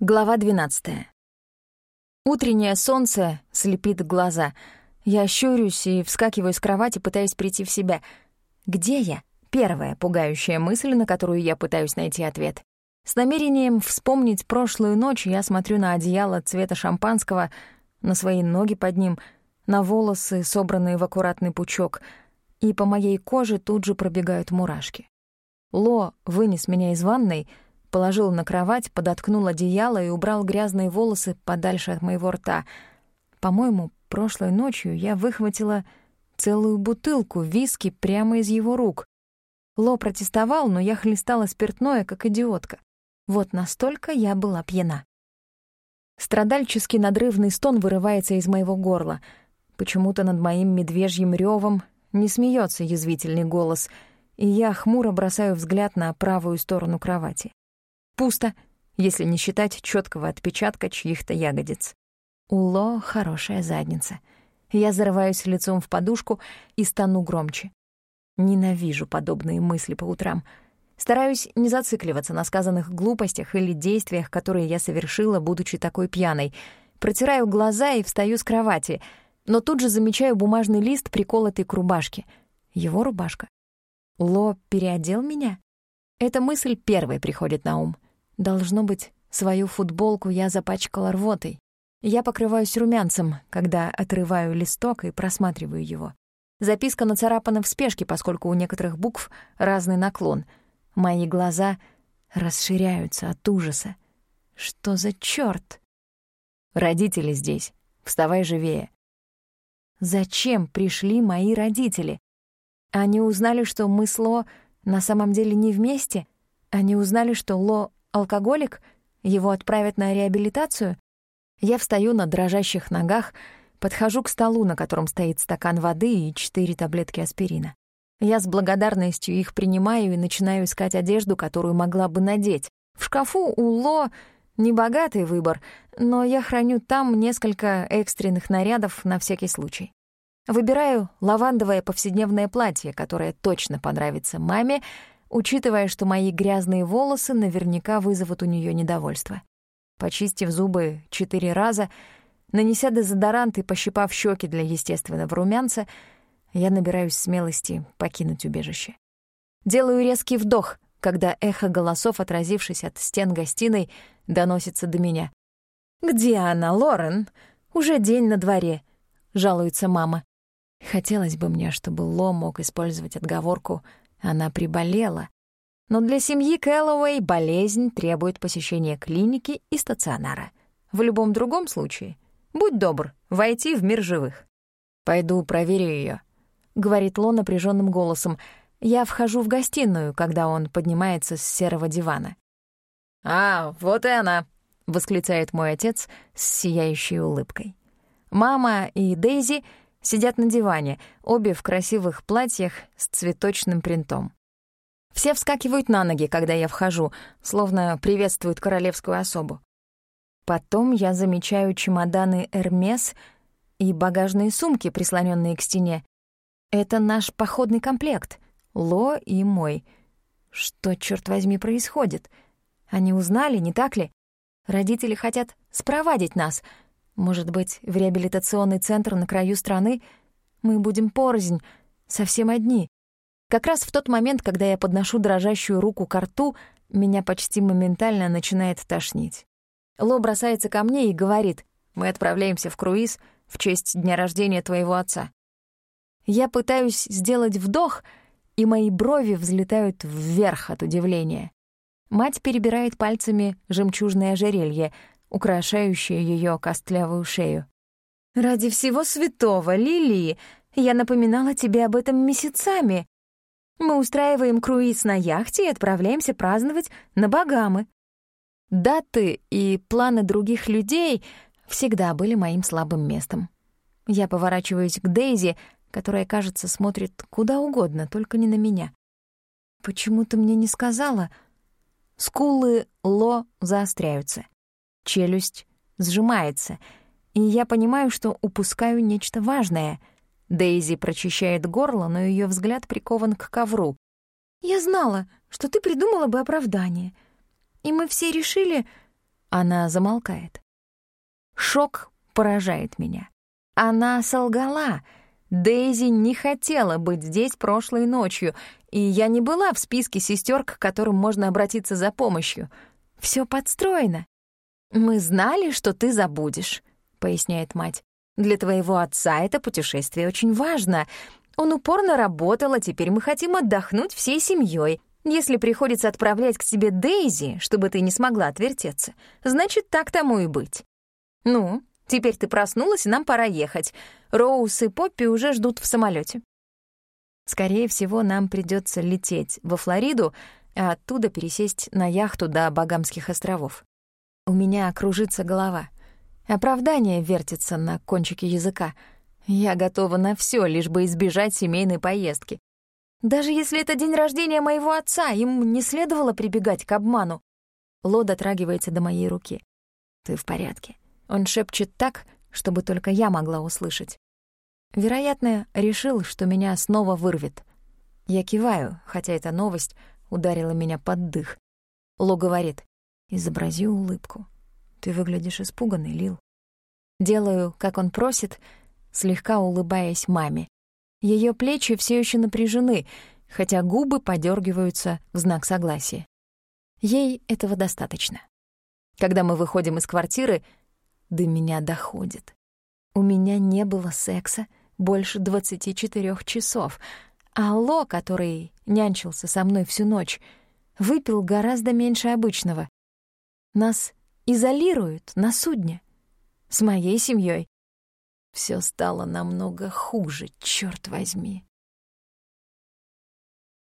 Глава 12. Утреннее солнце слепит глаза. Я щурюсь и вскакиваю с кровати, пытаясь прийти в себя. Где я? Первая пугающая мысль, на которую я пытаюсь найти ответ. С намерением вспомнить прошлую ночь я смотрю на одеяло цвета шампанского, на свои ноги под ним, на волосы, собранные в аккуратный пучок, и по моей коже тут же пробегают мурашки. Ло вынес меня из ванной — положил на кровать, подоткнул одеяло и убрал грязные волосы подальше от моего рта. По-моему, прошлой ночью я выхватила целую бутылку виски прямо из его рук. Ло протестовал, но я хлестала спиртное, как идиотка. Вот настолько я была пьяна. Страдальческий надрывный стон вырывается из моего горла. Почему-то над моим медвежьим ревом не смеется язвительный голос, и я хмуро бросаю взгляд на правую сторону кровати. Пусто, если не считать четкого отпечатка чьих-то ягодиц. У Ло хорошая задница. Я зарываюсь лицом в подушку и стану громче. Ненавижу подобные мысли по утрам. Стараюсь не зацикливаться на сказанных глупостях или действиях, которые я совершила, будучи такой пьяной. Протираю глаза и встаю с кровати, но тут же замечаю бумажный лист, приколотый к рубашке. Его рубашка. Ло переодел меня? Эта мысль первой приходит на ум — Должно быть, свою футболку я запачкала рвотой. Я покрываюсь румянцем, когда отрываю листок и просматриваю его. Записка нацарапана в спешке, поскольку у некоторых букв разный наклон. Мои глаза расширяются от ужаса. Что за чёрт? Родители здесь. Вставай живее. Зачем пришли мои родители? Они узнали, что мы с Ло на самом деле не вместе? Они узнали, что Ло Алкоголик? Его отправят на реабилитацию? Я встаю на дрожащих ногах, подхожу к столу, на котором стоит стакан воды и четыре таблетки аспирина. Я с благодарностью их принимаю и начинаю искать одежду, которую могла бы надеть. В шкафу у Ло небогатый выбор, но я храню там несколько экстренных нарядов на всякий случай. Выбираю лавандовое повседневное платье, которое точно понравится маме, учитывая, что мои грязные волосы наверняка вызовут у нее недовольство. Почистив зубы четыре раза, нанеся дезодорант и пощипав щеки для естественного румянца, я набираюсь смелости покинуть убежище. Делаю резкий вдох, когда эхо голосов, отразившись от стен гостиной, доносится до меня. «Где она, Лорен? Уже день на дворе», — жалуется мама. Хотелось бы мне, чтобы Ло мог использовать отговорку она приболела. Но для семьи Кэллоуэй болезнь требует посещения клиники и стационара. В любом другом случае, будь добр, войти в мир живых. «Пойду проверю ее, говорит Ло напряженным голосом. Я вхожу в гостиную, когда он поднимается с серого дивана. «А, вот и она!» — восклицает мой отец с сияющей улыбкой. Мама и Дейзи сидят на диване, обе в красивых платьях с цветочным принтом. Все вскакивают на ноги, когда я вхожу, словно приветствуют королевскую особу. Потом я замечаю чемоданы «Эрмес» и багажные сумки, прислоненные к стене. Это наш походный комплект, Ло и мой. Что, черт возьми, происходит? Они узнали, не так ли? Родители хотят спровадить нас — может быть, в реабилитационный центр на краю страны мы будем порознь, совсем одни. Как раз в тот момент, когда я подношу дрожащую руку к рту, меня почти моментально начинает тошнить. Ло бросается ко мне и говорит, «Мы отправляемся в круиз в честь дня рождения твоего отца». Я пытаюсь сделать вдох, и мои брови взлетают вверх от удивления. Мать перебирает пальцами жемчужное ожерелье, украшающее ее костлявую шею. «Ради всего святого, Лили, я напоминала тебе об этом месяцами. Мы устраиваем круиз на яхте и отправляемся праздновать на Багамы». Даты и планы других людей всегда были моим слабым местом. Я поворачиваюсь к Дейзи, которая, кажется, смотрит куда угодно, только не на меня. «Почему ты мне не сказала?» Скулы Ло заостряются челюсть сжимается, и я понимаю, что упускаю нечто важное. Дейзи прочищает горло, но ее взгляд прикован к ковру. «Я знала, что ты придумала бы оправдание. И мы все решили, Она замолкает. Шок поражает меня. Она солгала. Дейзи не хотела быть здесь прошлой ночью, и я не была в списке сестер, к которым можно обратиться за помощью. Все подстроено. «Мы знали, что ты забудешь», — поясняет мать. «Для твоего отца это путешествие очень важно. Он упорно работал, а теперь мы хотим отдохнуть всей семьей. Если приходится отправлять к тебе Дейзи, чтобы ты не смогла отвертеться, значит, так тому и быть. Ну, теперь ты проснулась, и нам пора ехать. Роуз и Поппи уже ждут в самолете. Скорее всего, нам придется лететь во Флориду, а оттуда пересесть на яхту до Багамских островов. У меня кружится голова. Оправдание вертится на кончике языка. Я готова на все, лишь бы избежать семейной поездки. Даже если это день рождения моего отца, им не следовало прибегать к обману. Ло дотрагивается до моей руки. «Ты в порядке?» Он шепчет так, чтобы только я могла услышать. Вероятно, решил, что меня снова вырвет. Я киваю, хотя эта новость ударила меня под дых. Ло говорит, изобрази улыбку. Ты выглядишь испуганный, Лил. Делаю, как он просит, слегка улыбаясь маме. Ее плечи все еще напряжены, хотя губы подергиваются в знак согласия. Ей этого достаточно. Когда мы выходим из квартиры, до меня доходит. У меня не было секса больше 24 часов, а Ло, который нянчился со мной всю ночь, выпил гораздо меньше обычного. Нас изолируют на судне. С моей семьей. Все стало намного хуже, черт возьми.